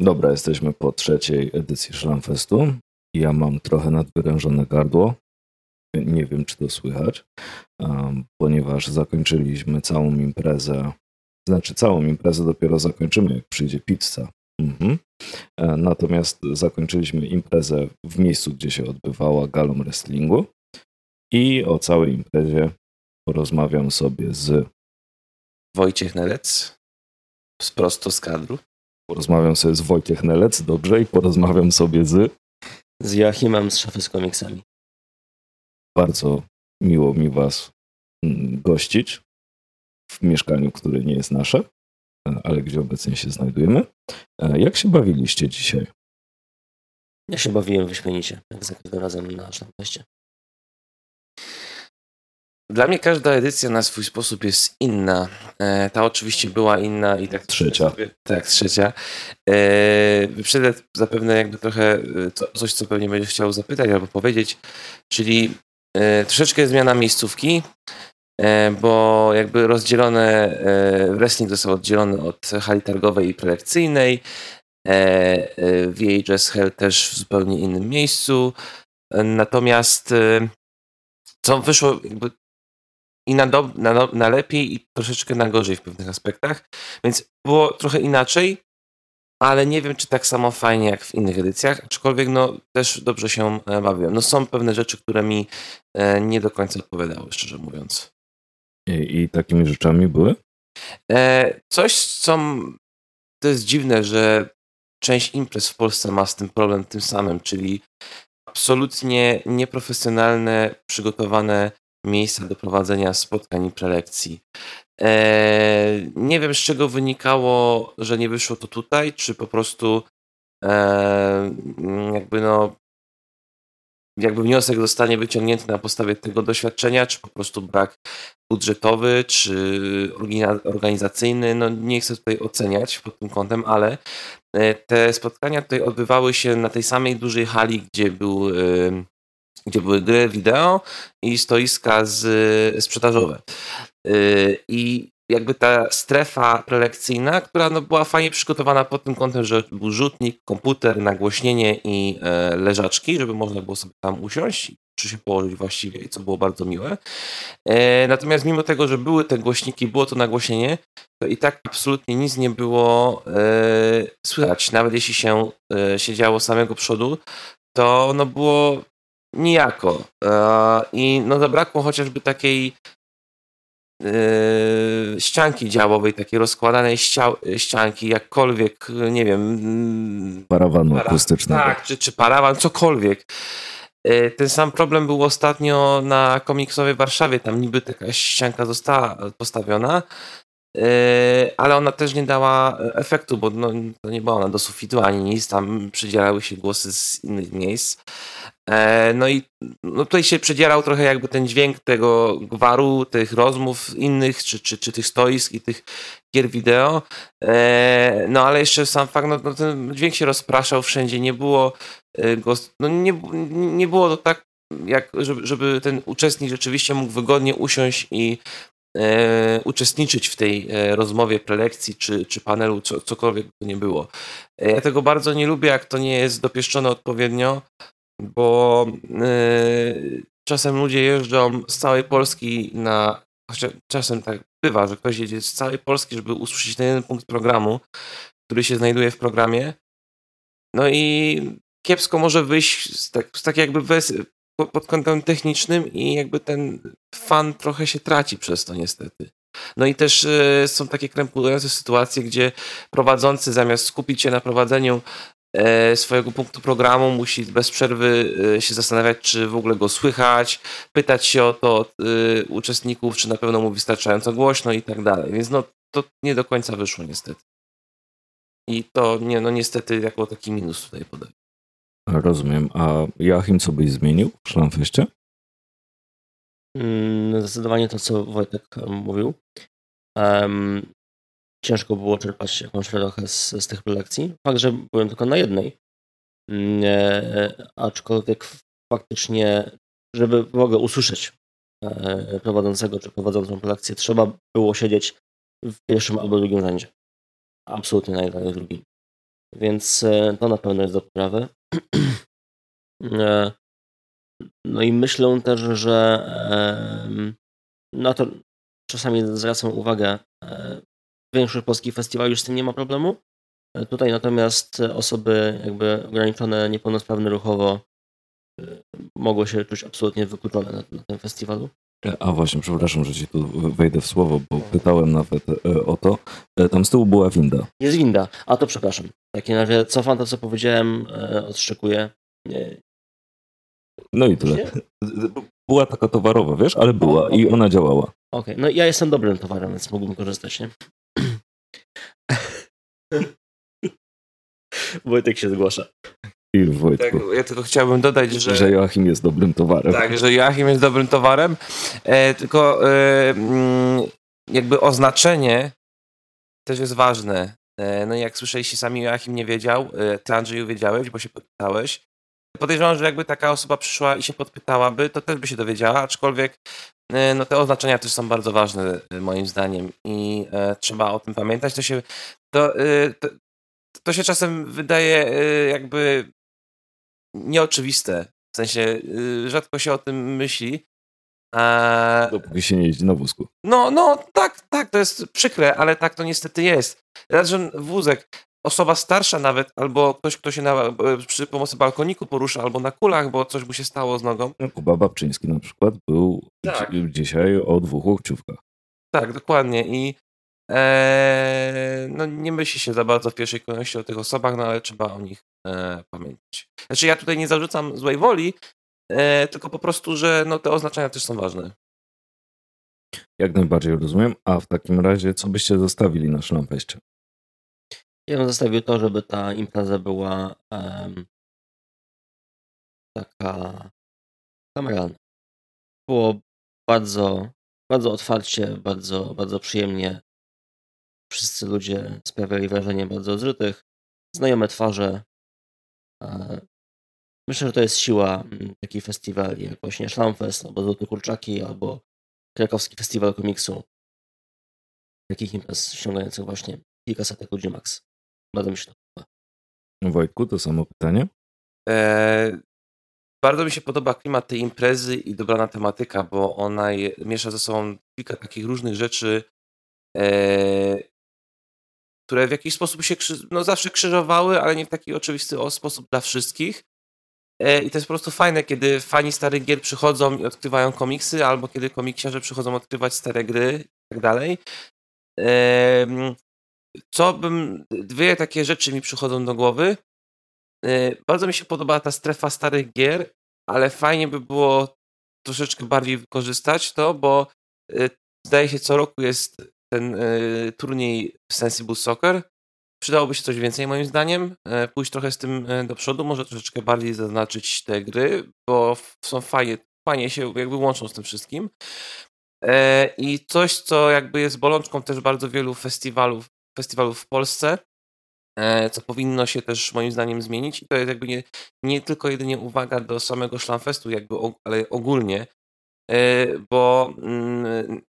Dobra, jesteśmy po trzeciej edycji Szlamfestu. Ja mam trochę nadwyrężone gardło. Nie wiem, czy to słychać, ponieważ zakończyliśmy całą imprezę. Znaczy, całą imprezę dopiero zakończymy, jak przyjdzie pizza. Mhm. E, natomiast zakończyliśmy imprezę w miejscu, gdzie się odbywała galą wrestlingu. I o całej imprezie porozmawiam sobie z Wojciech Nelec, prosto z kadru. Porozmawiam sobie z Wojciech Nelec, dobrze, i porozmawiam sobie z... Z Joachimem z Szafy z komiksami. Bardzo miło mi was mm, gościć w mieszkaniu, które nie jest nasze, e, ale gdzie obecnie się znajdujemy. E, jak się bawiliście dzisiaj? Ja się bawiłem wyśmienicie, jak za każdym razem na naszym. Dla mnie każda edycja na swój sposób jest inna. E, ta oczywiście była inna i tak trzecia. Sobie, tak, trzecia. E, wyprzedzę zapewne jakby trochę e, to, coś, co pewnie będziesz chciał zapytać albo powiedzieć, czyli e, troszeczkę zmiana miejscówki, e, bo jakby rozdzielone, e, wrestling został oddzielony od hali targowej i prelekcyjnej. VHS Hell też w zupełnie innym miejscu. Natomiast co wyszło jakby i na, do, na, na lepiej i troszeczkę na gorzej w pewnych aspektach, więc było trochę inaczej, ale nie wiem, czy tak samo fajnie jak w innych edycjach, aczkolwiek no, też dobrze się e, bawiłem. No, są pewne rzeczy, które mi e, nie do końca odpowiadały, szczerze mówiąc. I, i takimi rzeczami były? E, coś, co to jest dziwne, że część imprez w Polsce ma z tym problem tym samym, czyli absolutnie nieprofesjonalne, przygotowane miejsca do prowadzenia spotkań i prelekcji. Eee, nie wiem, z czego wynikało, że nie wyszło to tutaj, czy po prostu eee, jakby no jakby wniosek zostanie wyciągnięty na podstawie tego doświadczenia, czy po prostu brak budżetowy, czy organizacyjny. No nie chcę tutaj oceniać pod tym kątem, ale e, te spotkania tutaj odbywały się na tej samej dużej hali, gdzie był gdzie były gry wideo i stoiska z, sprzedażowe. Y, I jakby ta strefa prelekcyjna, która no była fajnie przygotowana pod tym kątem, że był rzutnik, komputer, nagłośnienie i e, leżaczki, żeby można było sobie tam usiąść czy się położyć właściwie, co było bardzo miłe. E, natomiast mimo tego, że były te głośniki, było to nagłośnienie, to i tak absolutnie nic nie było e, słychać. Nawet jeśli się siedziało samego przodu, to no było nijako. E, I no zabrakło chociażby takiej e, ścianki działowej, takiej rozkładanej ścianki, jakkolwiek, nie wiem... Mm, Parawanu para, akustycznego. Tak, czy, czy parawan, cokolwiek. E, ten sam problem był ostatnio na komiksowej Warszawie. Tam niby taka ścianka została postawiona, ale ona też nie dała efektu, bo no, to nie była ona do sufitu ani nic. Tam przydzielały się głosy z innych miejsc. E, no i no tutaj się przedzierał trochę jakby ten dźwięk tego gwaru, tych rozmów innych, czy, czy, czy tych stoisk i tych gier wideo. E, no ale jeszcze sam fakt, no, no ten dźwięk się rozpraszał wszędzie, nie było go, no nie, nie było to tak, jak, żeby, żeby ten uczestnik rzeczywiście mógł wygodnie usiąść i e, uczestniczyć w tej rozmowie, prelekcji czy, czy panelu, co, cokolwiek to nie było. Ja tego bardzo nie lubię, jak to nie jest dopieszczone odpowiednio, bo yy, czasem ludzie jeżdżą z całej Polski na. Czasem tak bywa, że ktoś jedzie z całej Polski, żeby usłyszeć ten jeden punkt programu, który się znajduje w programie. No i kiepsko może wyjść z tak, z tak jakby pod kątem technicznym i jakby ten fan trochę się traci przez to niestety. No i też y, są takie krępujące sytuacje, gdzie prowadzący zamiast skupić się na prowadzeniu E, swojego punktu programu, musi bez przerwy e, się zastanawiać, czy w ogóle go słychać, pytać się o to od e, uczestników, czy na pewno mu wystarczająco głośno i tak dalej. Więc no, to nie do końca wyszło niestety. I to nie, no niestety jako taki minus tutaj podaję. Rozumiem. A Joachim co byś zmienił w Szlamfeście? Mm, zdecydowanie to, co Wojtek mówił. Um, ciężko było czerpać jakąś trochę z, z tych lekcji. Fakt, że byłem tylko na jednej, mm, e, aczkolwiek faktycznie, żeby w ogóle usłyszeć e, prowadzącego czy prowadzącą lekcję, trzeba było siedzieć w pierwszym albo drugim rzędzie. Absolutnie na jednym drugim. Więc to na pewno jest do poprawy. No i myślę też, że na to czasami zwracam uwagę, większość polskich festiwali już z tym nie ma problemu. Tutaj natomiast osoby jakby ograniczone, niepełnosprawne ruchowo mogło się czuć absolutnie wykluczone na, na tym festiwalu. A właśnie, przepraszam, że ci tu wejdę w słowo, bo pytałem nawet e, o to. E, tam z tyłu była winda. Jest winda, a to przepraszam. W takim razie cofam to, co powiedziałem, e, odszczekuję. No i tyle. Była taka towarowa, wiesz, ale była i ona działała. Okej, okay. no ja jestem dobrym towarem, więc mógłbym korzystać, nie? Wojtek się zgłasza. I Wojtku. Tak, ja tylko chciałbym dodać, że... Że Joachim jest dobrym towarem. Tak, że Joachim jest dobrym towarem, e, tylko e, mm, jakby oznaczenie też jest ważne. E, no i jak słyszeliście sami, Joachim nie wiedział, e, ty Andrzeju wiedziałeś, bo się podpytałeś. Podejrzewam, że jakby taka osoba przyszła i się podpytałaby, to też by się dowiedziała, aczkolwiek e, no te oznaczenia też są bardzo ważne e, moim zdaniem i trzeba o tym pamiętać. To się, to, to, to się czasem wydaje jakby nieoczywiste. W sensie y, rzadko się o tym myśli. A... Dopóki się nie jeździ na wózku. No, no, tak, tak, to jest przykre, ale tak to niestety jest. Raz, że wózek, osoba starsza nawet, albo ktoś, kto się na, przy pomocy balkoniku porusza, albo na kulach, bo coś mu się stało z nogą. No, Kuba Babczyński na przykład był tak. dzisiaj o dwóch łokciówkach. Tak, dokładnie i e, no, nie myśli się za bardzo w pierwszej kolejności o tych osobach, no ale trzeba o nich e, pamiętać. Znaczy ja tutaj nie zarzucam złej woli, e, tylko po prostu, że no, te oznaczenia też są ważne. Jak najbardziej rozumiem. A w takim razie, co byście zostawili na szlampeście? Ja bym zostawił to, żeby ta impreza była um, taka kameralna. Było bardzo, bardzo otwarcie, bardzo, bardzo przyjemnie. Wszyscy ludzie sprawiali wrażenie bardzo zrytych. Znajome twarze, Myślę, że to jest siła mm, takich festiwali jak właśnie Szlamfest, albo Złote Kurczaki, albo Krakowski Festiwal Komiksu. Takich imprez ściągających właśnie kilkaset ludzi max. Bardzo mi się to podoba. Wojtku, to samo pytanie? Eee, bardzo mi się podoba klimat tej imprezy i dobrana tematyka, bo ona je, miesza ze sobą kilka takich różnych rzeczy, eee, które w jakiś sposób się no zawsze krzyżowały, ale nie w taki oczywisty sposób dla wszystkich. E, I to jest po prostu fajne, kiedy fani starych gier przychodzą i odkrywają komiksy, albo kiedy komiksiarze przychodzą odkrywać stare gry i tak dalej. Co bym, dwie takie rzeczy mi przychodzą do głowy. E, bardzo mi się podoba ta strefa starych gier, ale fajnie by było troszeczkę bardziej wykorzystać to, bo e, zdaje się co roku jest ten y, turniej Sensible Soccer. Przydałoby się coś więcej moim zdaniem, y, pójść trochę z tym y, do przodu, może troszeczkę bardziej zaznaczyć te gry, bo są fajnie, fajnie się jakby łączą z tym wszystkim. I coś, co jakby jest bolączką też bardzo wielu festiwalów, festiwalów w Polsce, co powinno się też moim zdaniem zmienić. I to jest jakby nie, nie tylko jedynie uwaga do samego Szlamfestu, jakby, ale ogólnie, bo mm,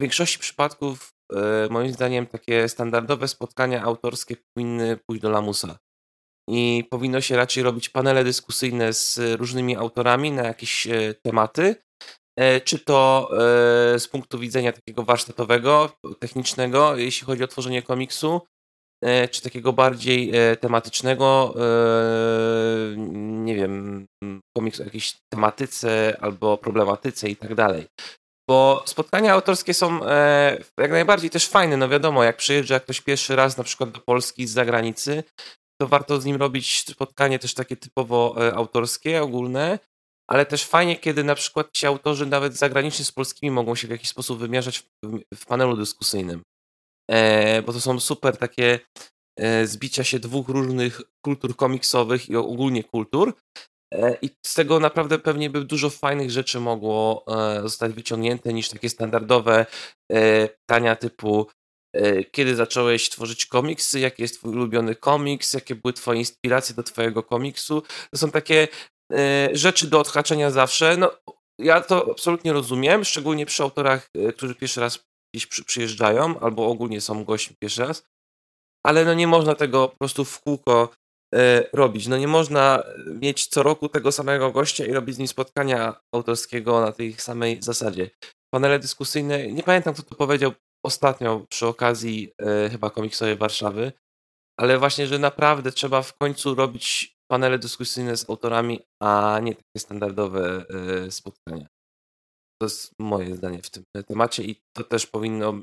w większości przypadków, e, moim zdaniem, takie standardowe spotkania autorskie powinny pójść do lamusa. I powinno się raczej robić panele dyskusyjne z różnymi autorami na jakieś e, tematy, e, czy to z punktu widzenia takiego warsztatowego, technicznego, jeśli chodzi o tworzenie komiksu, czy takiego bardziej tematycznego, nie wiem, komiksu o jakiejś tematyce albo problematyce i tak dalej. Bo spotkania autorskie są e, jak najbardziej też fajne. No wiadomo, jak przyjeżdża ktoś pierwszy raz na przykład do Polski z zagranicy, to warto z nim robić spotkanie też takie typowo e, autorskie, ogólne, ale też fajnie, kiedy na przykład ci autorzy nawet zagraniczni z polskimi mogą się w jakiś sposób wymierzać w, w panelu dyskusyjnym. E, bo to są super takie e, zbicia się dwóch różnych kultur komiksowych i ogólnie kultur, I z tego naprawdę pewnie by dużo fajnych rzeczy mogło e, zostać wyciągnięte niż takie standardowe e, pytania typu kiedy zacząłeś tworzyć komiksy, jaki jest twój ulubiony komiks, jakie były twoje inspiracje do twojego komiksu. To są takie rzeczy do odhaczenia zawsze. No, ja to absolutnie rozumiem, szczególnie przy autorach, którzy pierwszy raz gdzieś przyjeżdżają albo ogólnie są gośćmi pierwszy raz. ale no nie można tego po prostu w kółko e, robić. No nie można mieć co roku tego samego gościa i robić z nim spotkania autorskiego na tej samej zasadzie. Panele dyskusyjne, nie pamiętam kto to powiedział ostatnio przy okazji e, chyba komiksowej Warszawy, ale właśnie, że naprawdę trzeba w końcu robić panele dyskusyjne z autorami, a nie takie standardowe e, spotkania. To jest moje zdanie w tym temacie i to też powinno.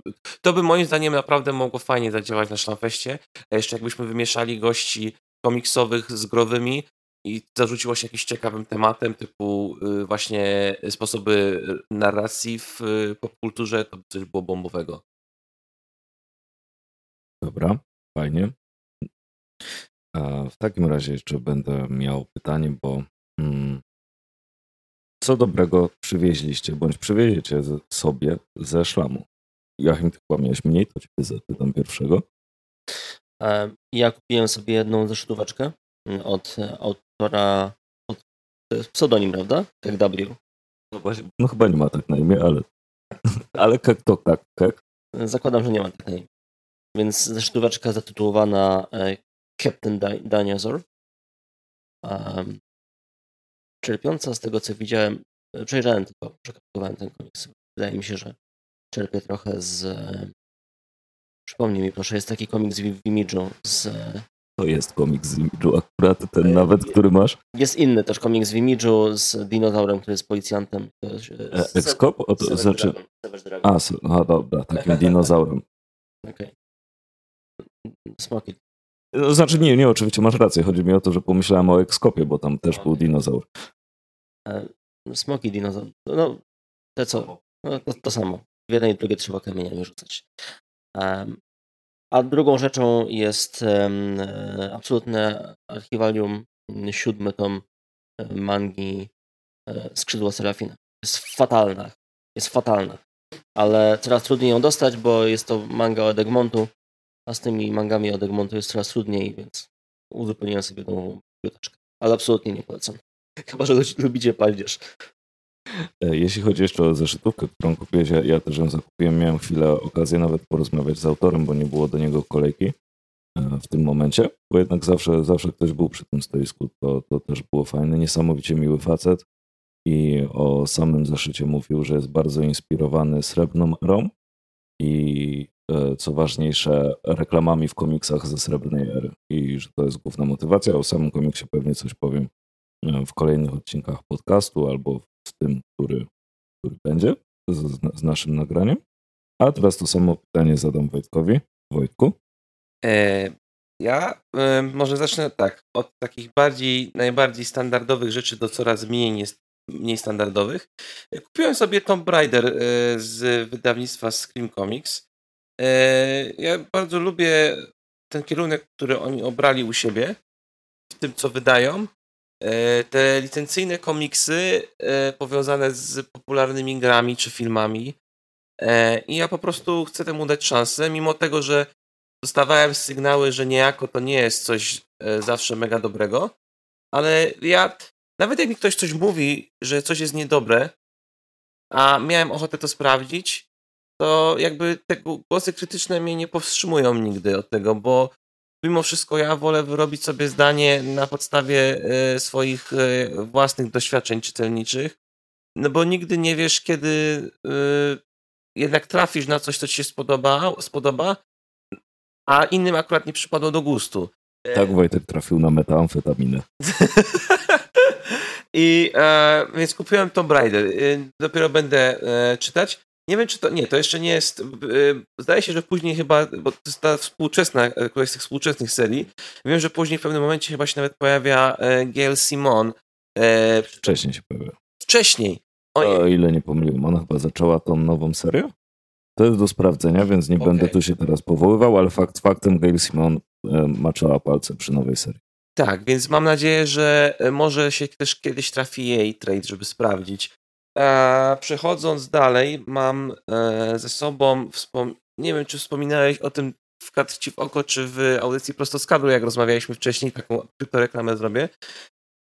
To by moim zdaniem naprawdę mogło fajnie zadziałać na Szlamfeście. A jeszcze jakbyśmy wymieszali gości komiksowych z growymi i zarzuciło się jakimś ciekawym tematem, typu y, właśnie sposoby narracji w y, popkulturze, to coś było bombowego. Dobra, fajnie. W takim razie jeszcze będę miał pytanie, bo hmm, co dobrego przywieźliście, bądź przywieziecie sobie ze szlamu? Joachim, ty chyba miałeś mniej, to cię zapytam pierwszego. Ja kupiłem sobie jedną zeszytóweczkę mm, od autora, od, to jest pseudonim, prawda? Tak W. No, właśnie, no chyba nie ma tak na imię, ale, ale kek to tak, kek. Zakładam, że nie ma tak na imię. Więc zeszytóweczka zatytułowana e, Captain Dinosaur. Um, czerpiąca z tego, co widziałem, e, przejrzałem tylko, przekapitowałem ten komiks. Wydaje mi się, że czerpię trochę z... E, przypomnij mi proszę, jest taki komiks w Imidżu z... To jest komiks z Imidżu akurat, ten nawet, który masz? Jest inny też komiks w Imidżu z dinozaurem, który jest policjantem. Excop? O to znaczy... A, a, dobra, takim dinozaurem. Okej. Okay. Smoki no, znaczy nie, nie, oczywiście masz rację. Chodzi mi o to, że pomyślałem o ekskopie, bo tam też był dinozaur. E, smoki dinozaur. No, te co? No, to, to samo. W jednej i drugiej trzeba kamieniami rzucać. A drugą rzeczą jest e, absolutne archiwalium, siódmy tom e, mangi Skrzydła Serafina. Jest fatalna. Jest fatalna. Ale coraz trudniej ją dostać, bo jest to manga od Egmontu, a z tymi mangami od Egmontu jest coraz trudniej, więc uzupełniłem sobie nową biblioteczkę. Ale absolutnie nie polecam. Chyba, że lubicie paździerz. E, jeśli chodzi jeszcze o zeszytówkę, którą kupiłeś, ja, ja też ją zakupiłem. Miałem chwilę okazję nawet porozmawiać z autorem, bo nie było do niego kolejki e, w tym momencie, bo jednak zawsze, zawsze ktoś był przy tym stoisku. To, to też było fajne. Niesamowicie miły facet i o samym zeszycie mówił, że jest bardzo inspirowany srebrną rom i E, co ważniejsze, reklamami w komiksach ze srebrnej ery i że to jest główna motywacja. O samym komiksie pewnie coś powiem w kolejnych odcinkach podcastu albo w tym, który, który będzie z, z naszym nagraniem. A teraz to samo pytanie zadam Wojtkowi. Wojtku? E, ja e, może zacznę tak, od takich bardziej, najbardziej standardowych rzeczy do coraz mniej, nie, mniej standardowych. Kupiłem sobie Tomb Raider e, z wydawnictwa Scream Comics. E, ja bardzo lubię ten kierunek, który oni obrali u siebie, w tym co wydają. E, te licencyjne komiksy e, powiązane z popularnymi grami czy filmami. I ja po prostu chcę temu dać szansę, mimo tego, że dostawałem sygnały, że niejako to nie jest coś zawsze mega dobrego, ale ja, nawet jak mi ktoś coś mówi, że coś jest niedobre, a miałem ochotę to sprawdzić, to jakby te głosy krytyczne mnie nie powstrzymują nigdy od tego, bo mimo wszystko ja wolę wyrobić sobie zdanie na podstawie e, swoich e, własnych doświadczeń czytelniczych, no bo nigdy nie wiesz, kiedy e, jednak trafisz na coś, co ci się spodoba, spodoba a innym akurat nie przypadło do gustu. Tak, Wojtek trafił na metamfetaminę. I e, więc kupiłem Tomb Raider. Dopiero będę e, czytać. Nie wiem, czy to. Nie, to jeszcze nie jest. Y, zdaje się, że później chyba. Bo to jest ta współczesna, e, któraś z tych współczesnych serii. Wiem, że później w pewnym momencie chyba się nawet pojawia e, Gail Simon. E, Wcześniej się pojawia. Wcześniej. O ile nie pomyliłem, ona chyba zaczęła tą nową serię? To jest do sprawdzenia, więc nie okay. będę tu się teraz powoływał, ale fakt faktem Gail Simon maczała palce przy nowej serii. Tak, więc mam nadzieję, że może się też kiedyś trafi jej trade, żeby sprawdzić. E, przechodząc dalej, mam e, ze sobą, wspom- nie wiem czy wspominałeś o tym w Kat Ci w oko, czy w audycji prosto z kadru, jak rozmawialiśmy wcześniej, taką reklamę zrobię.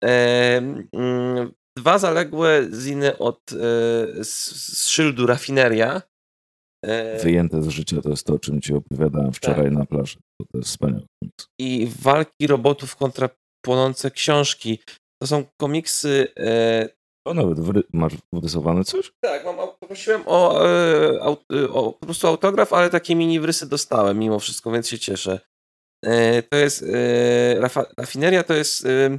E, mm, dwa zaległe ziny od z, z szyldu Rafineria. Wyjęte z życia to jest to, o czym ci opowiadałem wczoraj Tak. na plaży. To jest wspaniały komiks. I walki robotów kontra płonące książki. To są komiksy. O, nawet wry- masz wyrysowane coś? tak, mam, poprosiłem o, e, aut, e, o po prostu autograf, ale takie mini wrysy dostałem mimo wszystko, więc się cieszę. E, to jest. E, Rafa, Rafineria to jest. E,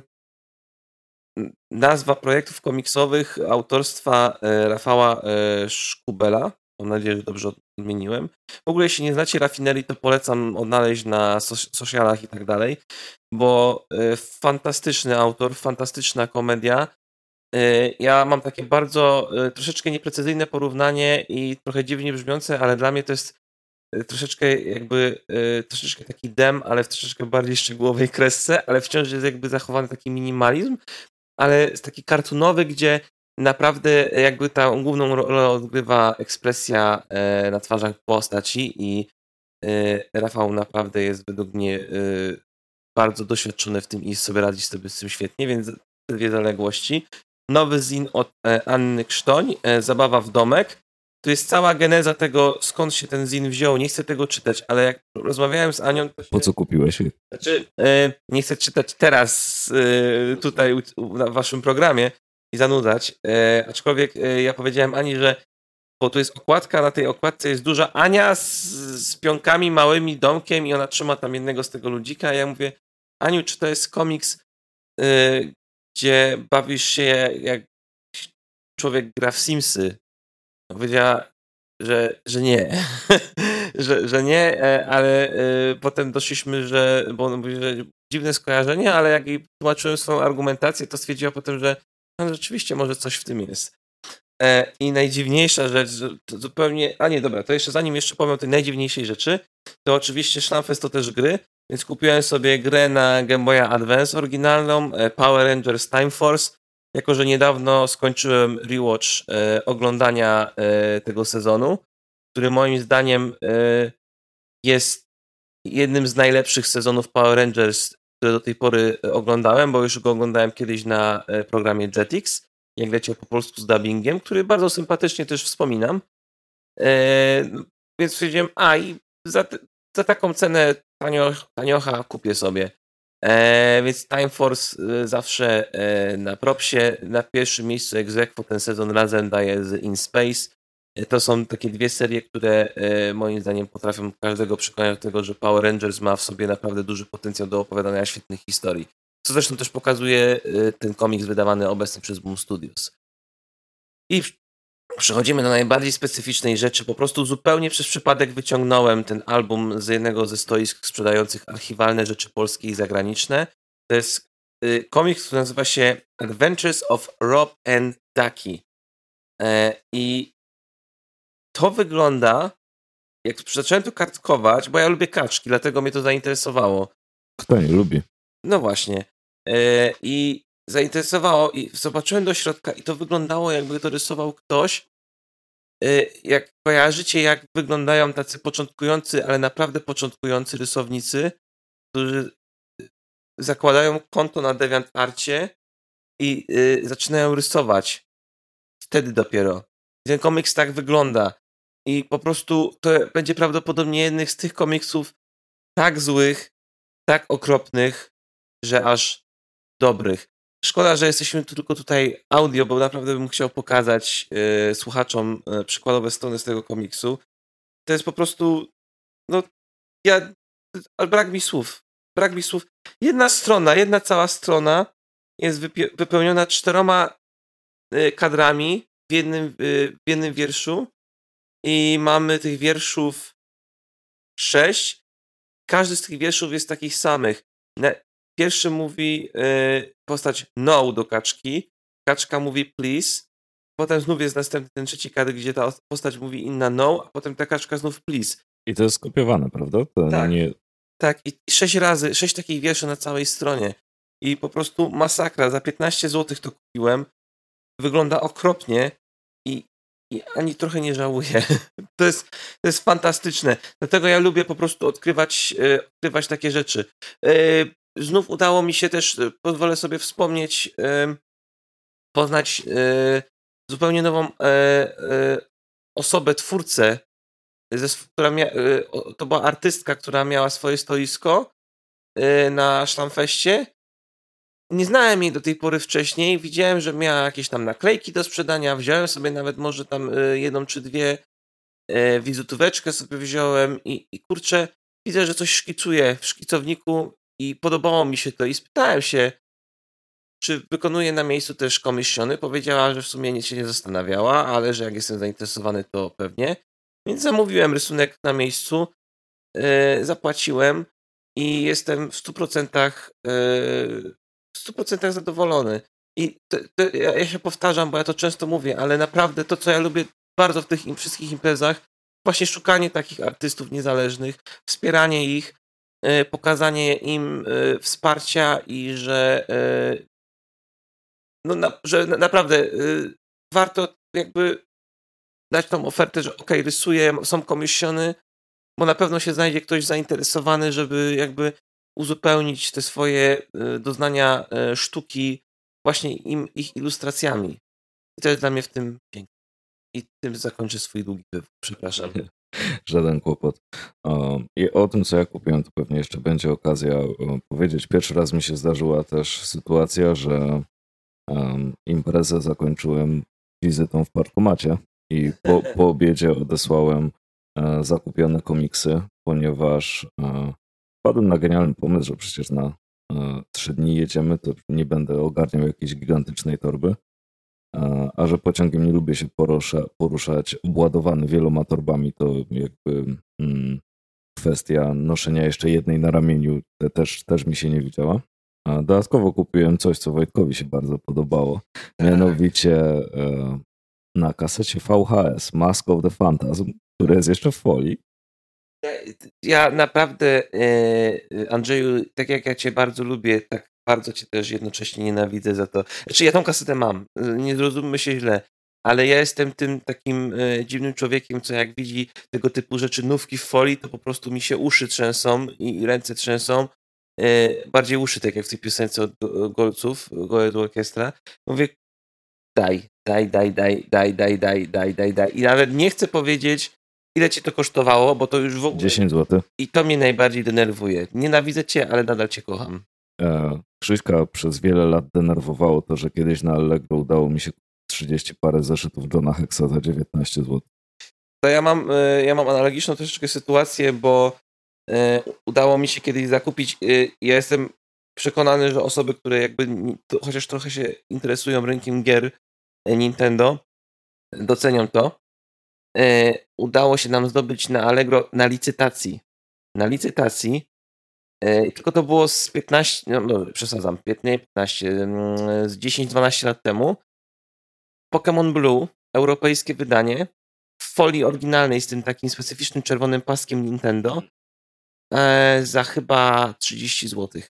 nazwa projektów komiksowych autorstwa e, Rafała Szkubela. Mam nadzieję, że dobrze odmieniłem. W ogóle, jeśli nie znacie rafinerii, to polecam odnaleźć na sos- socialach i tak dalej, bo fantastyczny autor, fantastyczna komedia. E, Ja mam takie bardzo e, troszeczkę nieprecyzyjne porównanie i trochę dziwnie brzmiące, ale dla mnie to jest e, troszeczkę jakby troszeczkę taki dem, ale w troszeczkę bardziej szczegółowej kresce, ale wciąż jest jakby zachowany taki minimalizm, ale taki kartunowy, gdzie naprawdę jakby tą główną rolę odgrywa ekspresja e, na twarzach postaci i e, Rafał naprawdę jest według mnie e, bardzo doświadczony w tym i sobie radzi sobie z tym świetnie, więc te dwie zaległości. Nowy zin od e, Anny Krztoń, e, Zabawa w domek. To jest cała geneza tego, skąd się ten zin wziął. Nie chcę tego czytać, ale jak rozmawiałem z Anią, się... Po co kupiłeś? Znaczy, e, nie chcę czytać teraz tutaj na waszym programie i zanudzać, aczkolwiek ja powiedziałem Ani, że bo tu jest okładka, na tej okładce jest duża Ania z, z pionkami, małymi domkiem i ona trzyma tam jednego z tego ludzika. Ja mówię, Aniu, czy to jest komiks, e, gdzie bawisz się jak człowiek gra w Simsy? Powiedziała, że, że nie, że, że nie, e, ale e, potem doszliśmy, że, bo że dziwne skojarzenie, ale jak jej tłumaczyłem swoją argumentację, to stwierdziła potem, że no, rzeczywiście może coś w tym jest. E, I najdziwniejsza rzecz, to zupełnie, a nie, dobra, to jeszcze zanim jeszcze powiem o tej najdziwniejszej rzeczy, to oczywiście Szlamfest to też gry, więc kupiłem sobie grę na Game Boya Advance oryginalną, e, Power Rangers Time Force, jako że niedawno skończyłem rewatch e, oglądania e, tego sezonu, który moim zdaniem e, jest jednym z najlepszych sezonów Power Rangers, które do tej pory e, oglądałem, bo już go oglądałem kiedyś na e, programie Jetix, jak leciał po polsku z dubbingiem, który bardzo sympatycznie też wspominam. No, więc stwierdziłem, a i za, za taką cenę tanio, taniocha kupię sobie. E, więc Time Force e, zawsze e, na propsie. Na pierwszym miejscu Exequo ten sezon razem daje z In Space. E, To są takie dwie serie, które e, moim zdaniem potrafią każdego przekonać do tego, że Power Rangers ma w sobie naprawdę duży potencjał do opowiadania świetnych historii. Co zresztą też pokazuje e, ten komiks wydawany obecnie przez Boom Studios. I przechodzimy do najbardziej specyficznej rzeczy. Po prostu zupełnie przez przypadek wyciągnąłem ten album z jednego ze stoisk sprzedających archiwalne rzeczy polskie i zagraniczne. To jest y, komiks, który nazywa się Adventures of Rob and Ducky. E, I to wygląda, jak zacząłem to kartkować, bo ja lubię kaczki, dlatego mnie to zainteresowało. Kto nie lubi? No właśnie. E, I zainteresowało i zobaczyłem do środka i to wyglądało jakby to rysował ktoś. e, Jak kojarzycie, jak wyglądają tacy początkujący, ale naprawdę początkujący rysownicy, którzy e, zakładają konto na DeviantArcie i e, zaczynają rysować. Wtedy dopiero. Ten komiks tak wygląda. I po prostu to będzie prawdopodobnie jednych z tych komiksów tak złych, tak okropnych, że aż dobrych. Szkoda, że jesteśmy tylko tutaj audio, bo naprawdę bym chciał pokazać e, słuchaczom e, przykładowe strony z tego komiksu. To jest po prostu, no, ja, brak mi słów. Brak mi słów. Jedna strona, jedna cała strona jest wypełniona czteroma e, kadrami w jednym, w jednym wierszu i mamy tych wierszów sześć. Każdy z tych wierszów jest takich samych. Pierwszy mówi y, postać no do kaczki, kaczka mówi please, potem znów jest następny ten trzeci kadr, gdzie ta os- postać mówi inna no, a potem ta kaczka znów please. I to jest skopiowane, prawda? To Tak. nie... Tak, i i sześć razy, sześć takich wierszy na całej stronie. I po prostu masakra. Za 15 zł to kupiłem. Wygląda okropnie i, i ani trochę nie żałuję. To jest, to jest fantastyczne. Dlatego ja lubię po prostu odkrywać, e, odkrywać takie rzeczy. Znów udało mi się też, e, pozwolę sobie wspomnieć, e, poznać e, zupełnie nową osobę, twórcę która mia, to była artystka, która miała swoje stoisko na Szlamfeście. Nie znałem jej do tej pory wcześniej. Widziałem, że miała jakieś tam naklejki do sprzedania. Wziąłem sobie nawet może tam jedną czy dwie wizytóweczkę sobie wziąłem i, i kurczę, widzę, że coś szkicuje w szkicowniku i podobało mi się to i spytałem się, czy wykonuje na miejscu też komisjony. Powiedziała, że w sumie nic się nie zastanawiała, ale że jak jestem zainteresowany, to pewnie. Więc zamówiłem rysunek na miejscu, yy, zapłaciłem i jestem w 100%, yy, w 100% zadowolony. I to, to, ja się powtarzam, bo ja to często mówię, ale naprawdę to, co ja lubię bardzo w tych wszystkich imprezach, właśnie szukanie takich artystów niezależnych, wspieranie ich, e, pokazanie im e, wsparcia i że, e, no, na, że naprawdę warto jakby dać tą ofertę, że ok, rysuję, są komisjony, bo na pewno się znajdzie ktoś zainteresowany, żeby jakby uzupełnić te swoje doznania sztuki właśnie im, ich ilustracjami. I to jest dla mnie w tym piękne. I tym zakończę swój długi wywód. Przepraszam. Żaden kłopot. I o tym, co ja kupiłem, to pewnie jeszcze będzie okazja powiedzieć. Pierwszy raz mi się zdarzyła też sytuacja, że imprezę zakończyłem wizytą w parkomacie i po, po obiedzie odesłałem e, zakupione komiksy, ponieważ e, wpadłem na genialny pomysł, że przecież na e, trzy dni jedziemy, to nie będę ogarniał jakiejś gigantycznej torby a że pociągiem nie lubię się porusza, poruszać obładowany wieloma torbami, to jakby mm, kwestia noszenia jeszcze jednej na ramieniu też, też mi się nie widziała. A dodatkowo kupiłem coś, co Wojtkowi się bardzo podobało. Tak. Mianowicie e, na kasecie VHS Mask of the Phantasm, który jest jeszcze w folii. Ja naprawdę, e, Andrzeju, tak jak ja cię bardzo lubię, tak bardzo cię też jednocześnie nienawidzę za to. Znaczy ja tą kasetę mam, nie zrozummy się źle, ale ja jestem tym takim e, dziwnym człowiekiem, co jak widzi tego typu rzeczy, nówki w folii, to po prostu mi się uszy trzęsą i, i ręce trzęsą. E, bardziej uszy, tak jak w tej piosence od Golców, Gold Orchestra. Mówię, daj, daj, daj, daj, daj, daj, daj, daj, daj, daj. I nawet nie chcę powiedzieć, ile ci to kosztowało, bo to już w ogóle... 10 zł. I to mnie najbardziej denerwuje. Nienawidzę cię, ale nadal cię kocham. E, Krzyśka przez wiele lat denerwowało to, że kiedyś na Allegro udało mi się 30 parę zeszytów Johna Hexa za 19 zł. To ja mam, e, ja mam analogiczną troszeczkę sytuację, bo e, udało mi się kiedyś zakupić. Ja jestem przekonany, że osoby, które jakby chociaż trochę się interesują rynkiem gier Nintendo, docenią to. Udało się nam zdobyć na Allegro na licytacji. Na licytacji tylko to było z 15, no, no przesadzam, 15, 15 mm, z 10-12 lat temu. Pokémon Blue, europejskie wydanie, w folii oryginalnej z tym takim specyficznym czerwonym paskiem Nintendo e, za chyba 30 zł.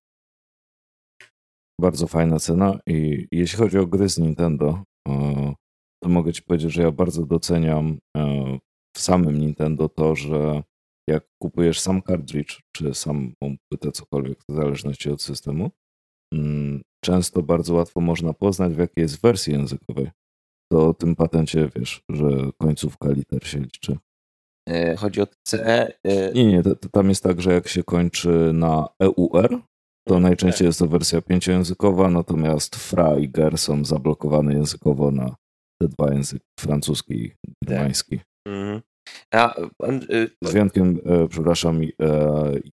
Bardzo fajna cena i jeśli chodzi o gry z Nintendo, to mogę ci powiedzieć, że ja bardzo doceniam e, w samym Nintendo to, że jak kupujesz sam cartridge, czy samą płytę, cokolwiek, w zależności od systemu, mm, często bardzo łatwo można poznać, w jakiej jest wersji językowej. To o tym patencie wiesz, że końcówka liter się liczy. E, chodzi o CE? E, nie, nie, to, to tam jest tak, że jak się kończy na EUR, to najczęściej jest to wersja pięciojęzykowa, natomiast FRA i GER są zablokowane językowo na te dwa języki, francuski i germański. Mhm. A, y, Z wyjątkiem, e, przepraszam, e,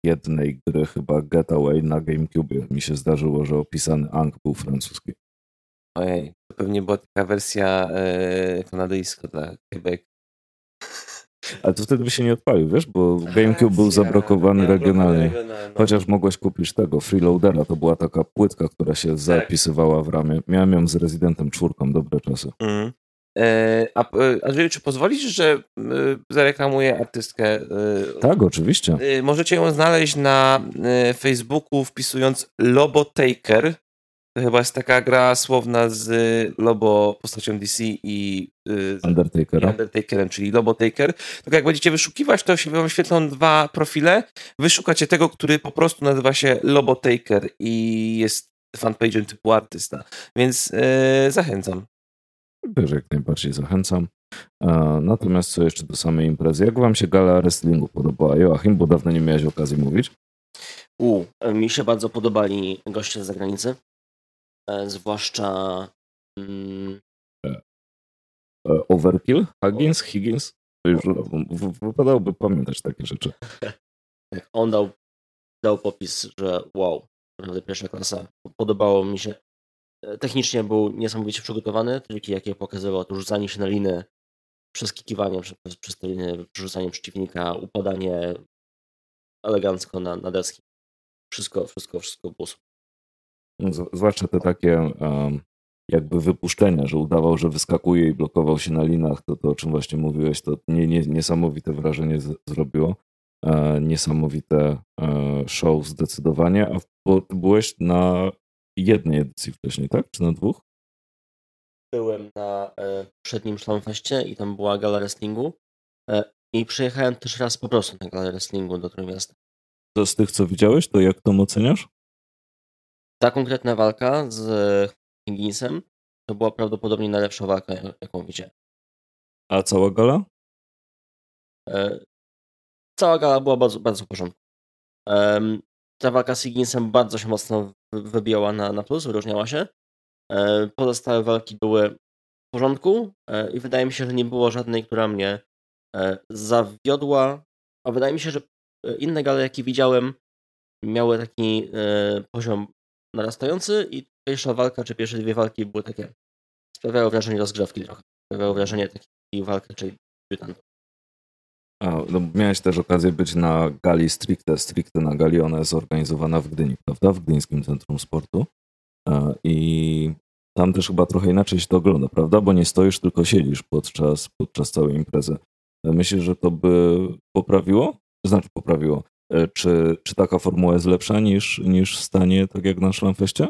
jednej gry chyba Getaway na GameCube mi się zdarzyło, że opisany Ang był francuski. Ojej, to pewnie była taka wersja e, kanadyjska dla Quebec. Ale to wtedy by się nie odpalił, wiesz, bo GameCube był zablokowany regionalnie. Chociaż mogłeś kupić tego, Freeloadera, to była taka płytka, która się tak. zapisywała w ramię. Miałem ją z Rezydentem czwórką, dobre czasy. Mm. E, a e, Andrzeju, czy pozwolisz, że e, zareklamuję artystkę? Tak, oczywiście. Możecie ją znaleźć na Facebooku wpisując Lobotaker. To chyba jest taka gra słowna z Lobo postacią DC i, Undertaker. i Undertakerem, czyli Lobotaker. Tylko jak będziecie wyszukiwać, to się wam wyświetlą dwa profile. Wyszukacie tego, który po prostu nazywa się Lobotaker i jest fanpage'em typu artysta. Więc zachęcam. Też jak najbardziej zachęcam. Natomiast co jeszcze do samej imprezy? Jak wam się gala wrestlingu podobała? Joachim, bo dawno nie miałeś okazji mówić. U, mi się bardzo podobali goście z zagranicy. E, zwłaszcza mm... E, e, Overkill? Huggins? Higgins? To już wypadałoby pamiętać takie rzeczy. On dał, dał popis, że wow, naprawdę pierwsza klasa. Podobało mi się. Technicznie był niesamowicie przygotowany. Triki, jakie pokazywał, to rzucanie się na liny, przeskikiwanie przez, przez te liny, przerzucanie przeciwnika, upadanie elegancko na, na deski. Wszystko, wszystko, wszystko było. No, zwłaszcza te takie um, jakby wypuszczenia, że udawał, że wyskakuje i blokował się na linach, to, to o czym właśnie mówiłeś, to nie, nie, niesamowite wrażenie z, zrobiło. E, niesamowite e, show zdecydowanie. A bo byłeś na jednej edycji wcześniej, tak? Czy na dwóch? Byłem na e, przednim Szlamfeście i tam była gala wrestlingu. E, I przyjechałem też raz po prostu na galę wrestlingu do Trójmiasta. To z tych, co widziałeś, to jak to oceniasz? Ta konkretna walka z Higginsem to była prawdopodobnie najlepsza walka, jaką widziałem. A cała gala? E, cała gala była bardzo, bardzo w porządku. Ta walka z Higginsem bardzo się mocno wybijała na, na plus, wyróżniała się. E, pozostałe walki były w porządku e, i wydaje mi się, że nie było żadnej, która mnie zawiodła. A wydaje mi się, że inne gale, jakie widziałem, miały taki poziom narastający i pierwsza walka, czy pierwsze dwie walki były takie, sprawiały wrażenie rozgrzewki trochę. Sprawiało wrażenie takiej walki, czyli debiutantów. A, no, miałeś też okazję być na gali stricte, stricte na gali, ona jest zorganizowana w Gdyni, prawda? W Gdyńskim Centrum Sportu. I tam też chyba trochę inaczej się to ogląda, prawda? Bo nie stoisz, tylko siedzisz podczas, podczas całej imprezy. Myślę, że to by poprawiło? Znaczy poprawiło. E, czy, czy taka formuła jest lepsza niż, niż stanie tak jak na Szlamfeście?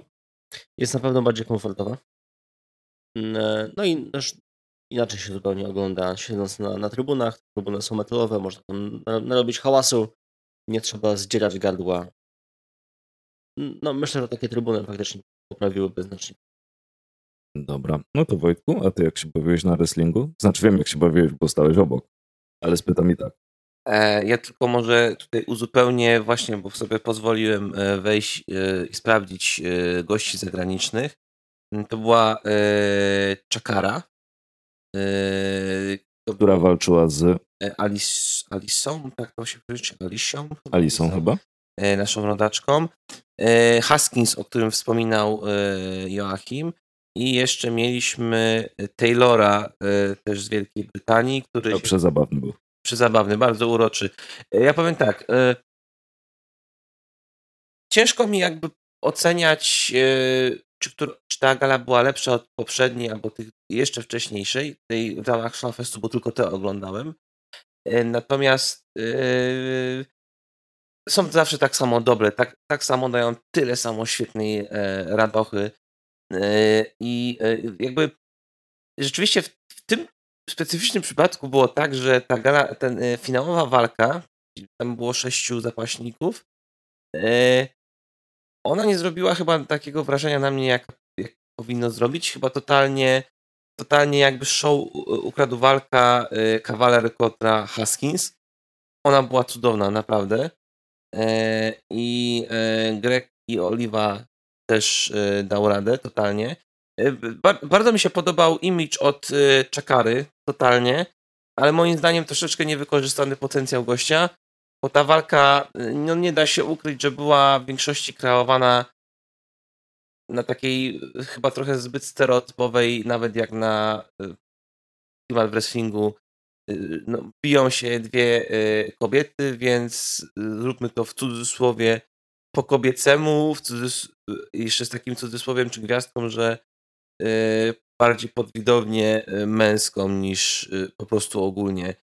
Jest na pewno bardziej komfortowa. Mm, e, no i też inaczej się zupełnie ogląda, siedząc na, na trybunach. Trybuny są metalowe, można tam narobić hałasu, nie trzeba zdzierać gardła. No myślę, że takie trybuny faktycznie poprawiłyby znacznie. Dobra, no to Wojtku, a ty jak się bawiłeś na wrestlingu? Znaczy wiem jak się bawiłeś, bo stałeś obok, ale spytam i tak. E, ja tylko może tutaj uzupełnię właśnie, bo sobie pozwoliłem e, wejść e, i sprawdzić gości zagranicznych. To była Czakara, która walczyła z Alice, Alisą, tak to się powiedzieć, Alisą? Alisą chyba. Naszą rodaczką. Haskins, o którym wspominał Joachim. I jeszcze mieliśmy Taylora, też z Wielkiej Brytanii, który. To przezabawny był przezabawny, bardzo uroczy. E, ja powiem tak. E, ciężko mi jakby oceniać, e, czy, czy ta gala była lepsza od poprzedniej albo tych jeszcze wcześniejszej, tej w ramach Szlafestu, bo tylko te oglądałem. Natomiast są zawsze tak samo dobre, tak, tak samo dają tyle samo świetnej radochy. I jakby rzeczywiście w, w tym specyficznym przypadku było tak, że ta gala, ten, e, finałowa walka, tam było sześciu zapaśników, e, ona nie zrobiła chyba takiego wrażenia na mnie, jak, jak powinno zrobić. Chyba totalnie, totalnie jakby show ukradł walka e, kawaler kontra Haskins. Ona była cudowna, naprawdę. I Greg i Oliwa też dał radę totalnie. E, bardzo mi się podobał image od e, Czakary, totalnie, ale moim zdaniem troszeczkę niewykorzystany potencjał gościa, bo ta walka, e, no nie da się ukryć, że była w większości kreowana na takiej chyba trochę zbyt stereotypowej, nawet jak na klimat wrestlingu. No, biją się dwie kobiety, więc zróbmy to w cudzysłowie po kobiecemu, w cudzys- jeszcze z takim cudzysłowiem czy gwiazdką, że Y, bardziej pod widownię y, męską niż y, po prostu ogólnie.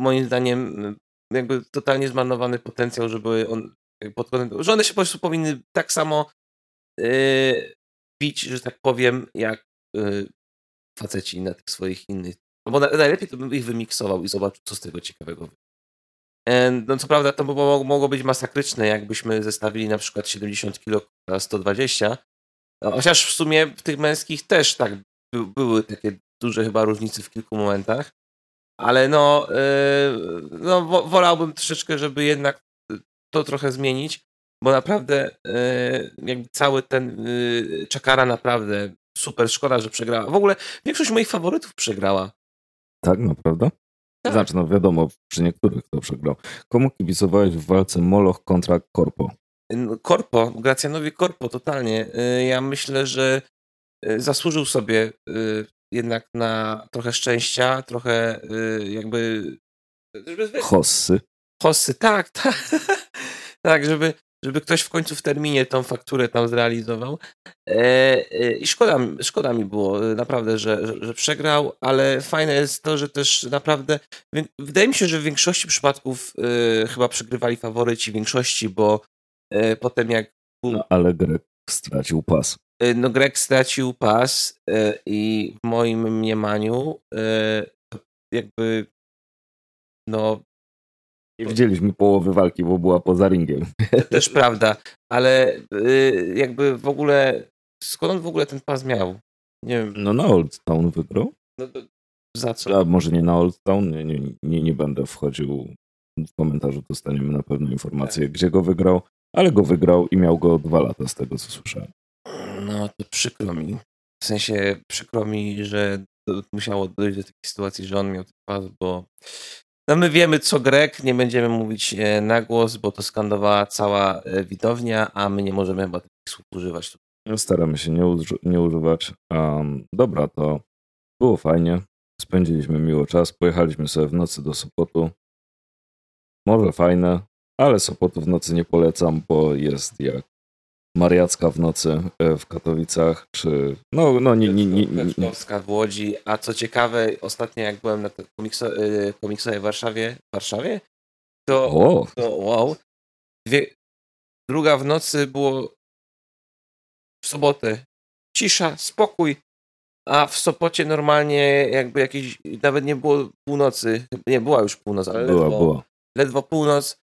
Moim zdaniem jakby totalnie zmarnowany potencjał, żeby on pod kątem, że one się po prostu powinny tak samo bić, że tak powiem, jak faceci na tych swoich innych. Bo najlepiej to bym ich wymiksował i zobaczył, co z tego ciekawego no co prawda to mogło być masakryczne, jakbyśmy zestawili na przykład 70 kg 120, no, chociaż w sumie w tych męskich też tak by, były takie duże chyba różnice w kilku momentach, ale no, yy, no wolałbym troszeczkę, żeby jednak to trochę zmienić, bo naprawdę yy, jakby cały ten yy, Czakara naprawdę super, szkoda, że przegrała. W ogóle większość moich faworytów przegrała. Tak, naprawdę? Tak. Znaczy, no wiadomo, przy niektórych to przegrał. Komu kibicowałeś w walce Moloch kontra Korpo? Korpo, Gracjanowi Korpo, totalnie. Ja myślę, że zasłużył sobie jednak na trochę szczęścia, trochę y, jakby... Hossy. Hossy, tak, tak. tak, żeby, żeby ktoś w końcu w terminie tą fakturę tam zrealizował. E, e, I szkoda, szkoda mi było y, naprawdę, że, że, że, przegrał, ale fajne jest to, że też naprawdę wydaje mi się, że w większości przypadków y, chyba przegrywali faworyci, w większości, bo e, potem jak... No, ale Grek stracił pas. Y, no Greg stracił pas y, i w moim mniemaniu y, jakby no nie widzieliśmy połowy walki, bo była poza ringiem. To też prawda, ale jakby w ogóle skąd on w ogóle ten pas miał? Nie wiem. No na Old Town wygrał. No to za co? A może nie na Old Town? Nie, nie, nie, nie będę wchodził w komentarzu, dostaniemy na pewno informację, tak. gdzie go wygrał, ale go wygrał i miał go dwa lata z tego, co słyszałem. No to przykro mi. W sensie przykro mi, że musiało dojść do takiej sytuacji, że on miał ten pas, bo no my wiemy co Grek, nie będziemy mówić e, na głos, bo to skandowała cała e, widownia, a my nie możemy chyba takich słów używać. Staramy się nie, uży nie używać. Um, dobra, to było fajnie. Spędziliśmy miło czas. Pojechaliśmy sobie w nocy do Sopotu. Może fajne, ale Sopotu w nocy nie polecam, bo jest jak Mariacka w nocy e, w Katowicach, czy no, no nie, nie, nie, nie. w Łodzi, a co ciekawe, ostatnio jak byłem na komikso, e, komiksowej Warszawie, Warszawie, to, o. to wow, dwie, druga w nocy było w sobotę cisza, spokój, a w Sopocie normalnie jakby jakieś, nawet nie było północy, nie była już północ, ale była, ledwo, była. ledwo północ,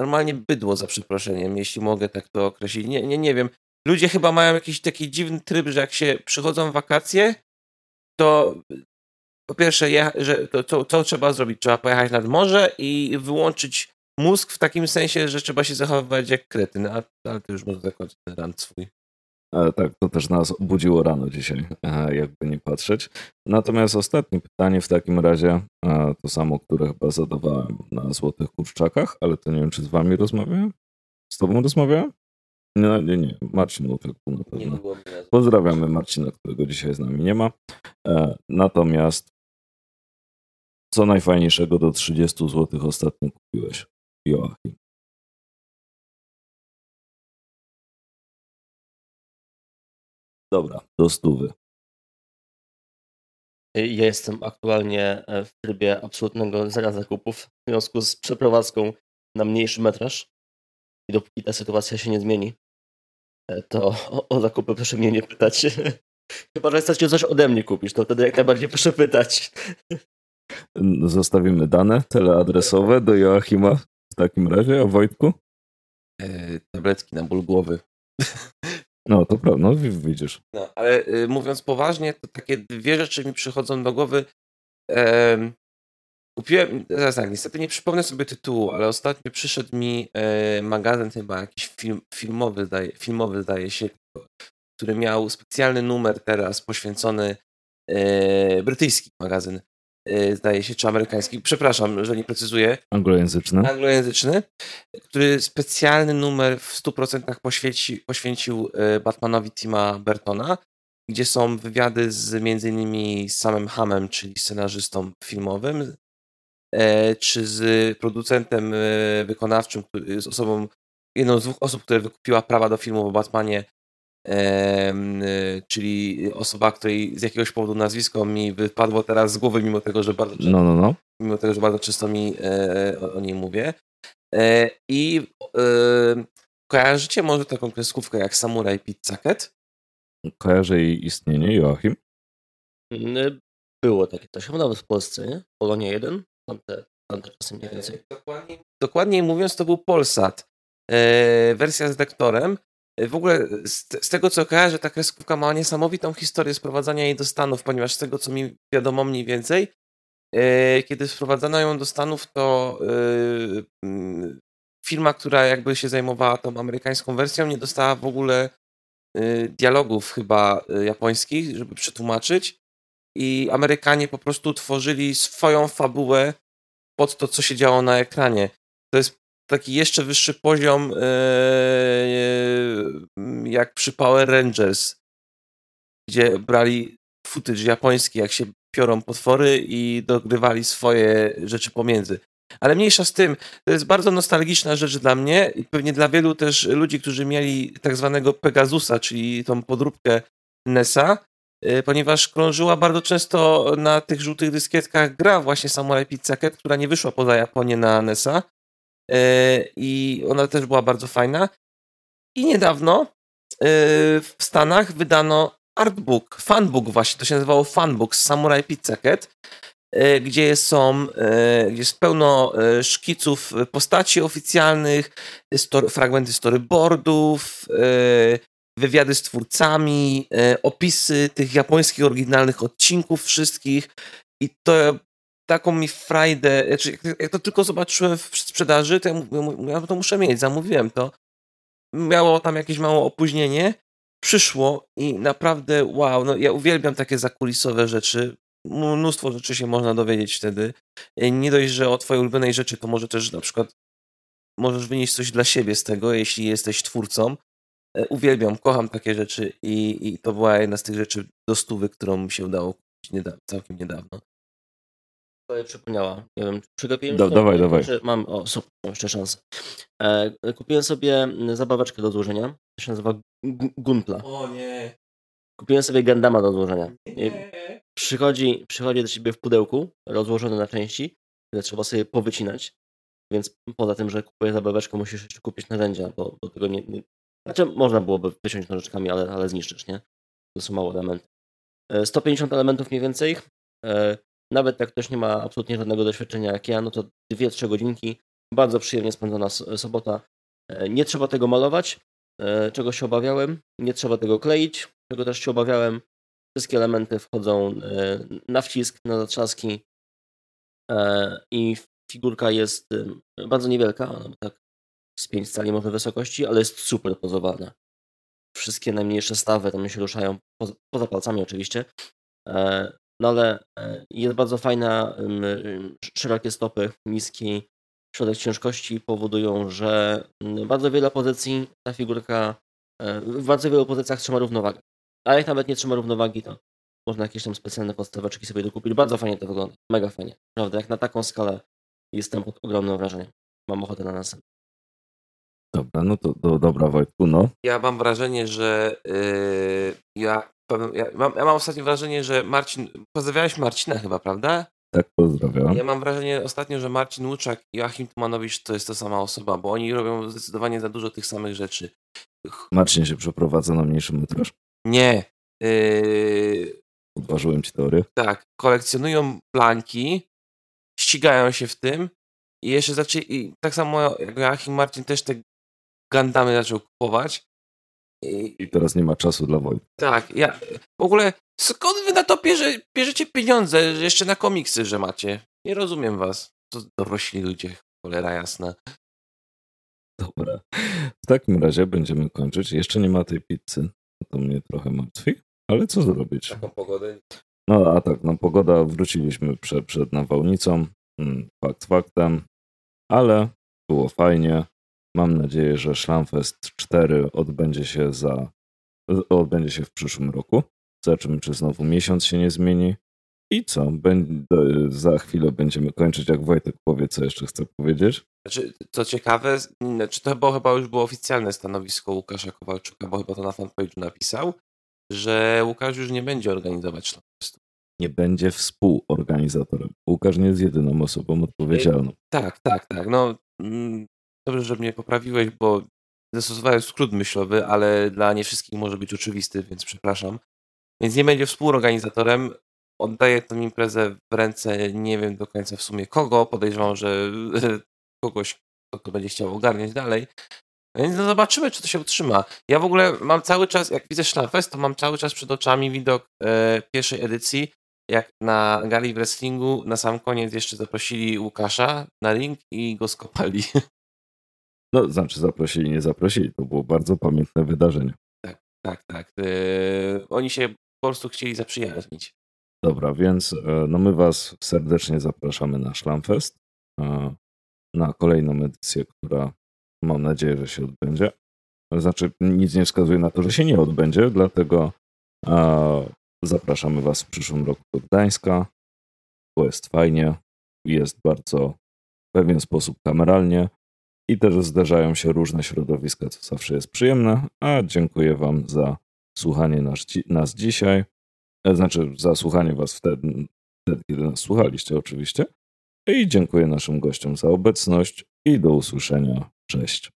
normalnie bydło za przeproszeniem, jeśli mogę tak to określić. Nie, nie, nie wiem. Ludzie chyba mają jakiś taki dziwny tryb, że jak się przychodzą wakacje, to po pierwsze, że to, to, to, trzeba zrobić. Trzeba pojechać nad morze i wyłączyć mózg w takim sensie, że trzeba się zachowywać jak kretyn, a, ale to już może zakończyć ten rant swój. Ale tak, to też nas obudziło rano dzisiaj, e, jakby nie patrzeć. Natomiast ostatnie pytanie w takim razie, e, to samo, które chyba zadawałem na Złotych Kurczakach, ale to nie wiem, czy z wami rozmawiałem? Z tobą rozmawiałem? Nie, nie, nie. Marcin był na pewno. Pozdrawiamy Marcina, którego dzisiaj z nami nie ma. E, natomiast co najfajniejszego do 30 zł ostatnio kupiłeś, Joachim? Dobra, do stówy. Ja jestem aktualnie e, w trybie absolutnego zera zakupów w związku z przeprowadzką na mniejszy metraż. I dopóki ta sytuacja się nie zmieni, e, to o, o zakupy proszę mnie nie pytać. Chyba, że chcecie coś ode mnie kupić, to wtedy jak najbardziej proszę pytać. Zostawimy dane teleadresowe do Joachima w takim razie, a Wojtku? E, tabletki na ból głowy. No, to prawda, no widzisz. No, ale y, mówiąc poważnie, to takie dwie rzeczy mi przychodzą do głowy. E, kupiłem, zaraz tak, niestety nie przypomnę sobie tytułu, ale ostatnio przyszedł mi e, magazyn chyba jakiś film, filmowy, zdaje, filmowy zdaje się, który miał specjalny numer teraz poświęcony e, brytyjski magazyn zdaje się, czy amerykański, przepraszam, że nie precyzuję. Anglojęzyczny. Anglojęzyczny, który specjalny numer w 100% poświęci, poświęcił y, Batmanowi Tima Bertona, gdzie są wywiady z między innymi z samym Hamem, czyli scenarzystą filmowym, e, czy z producentem y, wykonawczym, z osobą, jedną z dwóch osób, które wykupiła prawa do filmu o Batmanie czyli osoba, której z jakiegoś powodu nazwisko mi wypadło teraz z głowy, mimo tego, że bardzo często, no, no, no. Mimo tego, że bardzo często mi e, o, o niej mówię. E, I e, kojarzycie może taką kreskówkę jak Samurai Pizza Cat? Kojarzę jej istnienie, Joachim? Mm, było takie coś, chyba nawet w Polsce, nie? Polonie 1, tamte, tamte czasy mniej więcej. Dokładniej, dokładniej mówiąc, to był Polsat. E, wersja z lektorem, Y, w ogóle z, z, tego, co kojarzę, ta kreskówka ma niesamowitą historię sprowadzania jej do Stanów, ponieważ z tego, co mi wiadomo mniej więcej, yy, kiedy sprowadzano ją do Stanów, to firma, która jakby się zajmowała tą amerykańską wersją, nie dostała w ogóle dialogów chyba japońskich, żeby przetłumaczyć i Amerykanie po prostu tworzyli swoją fabułę pod to, co się działo na ekranie. To jest taki jeszcze wyższy poziom e, e, jak przy Power Rangers, gdzie brali footage japoński, jak się piorą potwory i dogrywali swoje rzeczy pomiędzy. Ale mniejsza z tym, to jest bardzo nostalgiczna rzecz dla mnie i pewnie dla wielu też ludzi, którzy mieli tak zwanego Pegasusa, czyli tą podróbkę NESa, e, ponieważ krążyła bardzo często na tych żółtych dyskietkach gra właśnie Samurai Pizza która nie wyszła poza Japonię na NESa, i ona też była bardzo fajna. I niedawno e, w Stanach wydano artbook, fanbook właśnie, to się nazywało fanbook z Samurai Pizza Cat, e, gdzie są, gdzie jest pełno szkiców postaci oficjalnych, story, fragmenty storyboardów, wywiady z twórcami, opisy tych japońskich oryginalnych odcinków wszystkich i to taką mi frajdę, znaczy jak to tylko zobaczyłem w sprzedaży, to ja, ja to muszę mieć, zamówiłem to. Miało tam jakieś małe opóźnienie, przyszło i naprawdę wow, no ja uwielbiam takie zakulisowe rzeczy. Mnóstwo rzeczy się można dowiedzieć wtedy. Nie dość, że o twojej ulubionej rzeczy, to może też na przykład możesz wynieść coś dla siebie z tego, jeśli jesteś twórcą. E, uwielbiam, kocham takie rzeczy i, i to była jedna z tych rzeczy do stówy, którą mi się udało kupić niedawno, całkiem niedawno przypomniała. Nie wiem, przegapiłem Do, Dawaj, dawaj. Mam, o, super, mam jeszcze szansę. E, kupiłem sobie zabaweczkę do złożenia. To się nazywa Guntla. O nie. Kupiłem sobie Gandama do złożenia. Przychodzi, przychodzi do ciebie w pudełku, rozłożone na części, które trzeba sobie powycinać. Więc poza tym, że kupuję zabaweczkę, musisz jeszcze kupić narzędzia, bo do tego nie, nie... Znaczy, można byłoby wyciąć nożyczkami, ale, ale zniszczysz, nie? To są małe elementy. 150 e, elementów mniej więcej. Nawet jak ktoś nie ma absolutnie żadnego doświadczenia jak ja, no to 2-3 godzinki, bardzo przyjemnie spędzona sobota. E, nie trzeba tego malować, e, czego się obawiałem. Nie trzeba tego kleić, czego też się obawiałem. Wszystkie elementy wchodzą e, na wcisk, na zatrzaski i figurka jest bardzo niewielka, tak z 5 cali może wysokości, ale jest super pozowana. Wszystkie najmniejsze stawy tam się ruszają, poza, poza palcami oczywiście, no ale e, jest bardzo fajna, szerokie stopy, niski środek ciężkości powodują, że bardzo wiele pozycji ta figurka, e, w bardzo wielu pozycjach trzyma równowagę. A jak nawet nie trzyma równowagi, to można jakieś tam specjalne podstaweczki sobie dokupić. Bardzo fajnie to wygląda, mega fajnie. Prawda, jak na taką skalę jestem pod ogromnym wrażeniem. Mam ochotę na następny. Dobra, no to, to dobra Wojtku, no. Ja mam wrażenie, że yy, ja ja mam, ja mam ostatnio wrażenie, że Marcin. Pozdrawiałeś Marcina chyba, prawda? Tak, pozdrawiam. Ja mam wrażenie ostatnio, że Marcin Łuczak i Joachim Tumanowicz to jest ta sama osoba, bo oni robią zdecydowanie za dużo tych samych rzeczy. Marcin się przeprowadza na mniejszy metraż? Nie. Yy... Odważyłem ci teorię. Tak. Kolekcjonują blanki, ścigają się w tym i jeszcze zaczęli. Tak samo jak Joachim Marcin też te Gandamy zaczął kupować i teraz nie ma czasu dla Wojtka. Tak, ja w ogóle skąd wy na to bierze, bierzecie pieniądze, jeszcze na komiksy, że macie? Nie rozumiem was. To dorośli ludzie, cholera jasna. Dobra. W takim razie będziemy kończyć. Jeszcze nie ma tej pizzy. To mnie trochę martwi, ale co zrobić? Taką pogodę. No a tak, no pogoda, wróciliśmy przed, przed nawałnicą. Hmm, fakt faktem, ale było fajnie. Mam nadzieję, że Szlamfest 4 odbędzie się za odbędzie się w przyszłym roku. Zobaczymy, czy znowu miesiąc się nie zmieni. I co? za chwilę będziemy kończyć, jak Wojtek powie, co jeszcze chce powiedzieć. Znaczy, co ciekawe, znaczy to chyba, chyba już było oficjalne stanowisko Łukasza Kowalczuka, bo chyba to na fanpage'u napisał, że Łukasz już nie będzie organizować Szlamfestu. Nie będzie współorganizatorem. Łukasz nie jest jedyną osobą odpowiedzialną. Tak, tak, tak. No, mm, Dobrze, że mnie poprawiłeś, bo zastosowałem skrót myślowy, ale dla nie wszystkich może być oczywisty, więc przepraszam. Więc nie będzie współorganizatorem. Oddaję tę imprezę w ręce nie wiem do końca w sumie kogo. Podejrzewam, że kogoś, kto to będzie chciał ogarniać dalej. Więc no zobaczymy, czy to się utrzyma. Ja w ogóle mam cały czas, jak widzę Szlamfest, to mam cały czas przed oczami widok e, pierwszej edycji, jak na gali wrestlingu na sam koniec jeszcze zaprosili Łukasza na ring i go skopali. No, znaczy zaprosili, nie zaprosili. To było bardzo pamiętne wydarzenie. Tak, tak, tak. E, oni się po prostu chcieli zaprzyjaźnić. Dobra, więc e, no my Was serdecznie zapraszamy na Szlamfest, e, na kolejną edycję, która mam nadzieję, że się odbędzie. Znaczy, nic nie wskazuje na to, że się nie odbędzie, dlatego zapraszamy Was w przyszłym roku do Gdańska, bo jest fajnie, jest bardzo w pewien sposób kameralnie i też zdarzają się różne środowiska, co zawsze jest przyjemne. A dziękuję Wam za słuchanie nas, nas dzisiaj. Znaczy, za słuchanie Was wtedy, wtedy, kiedy nas słuchaliście, oczywiście. I dziękuję naszym gościom za obecność i do usłyszenia. Cześć.